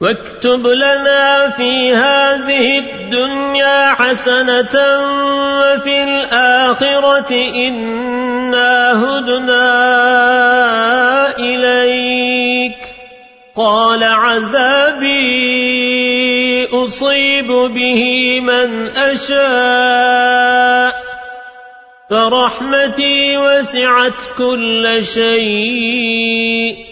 واكتب لنا في هذه الدنيا حسنة وفي الآخرة إنا هدنا إليك. قال عذابي أصيب به من أشاء. فرحمتي وسعت كل شيء.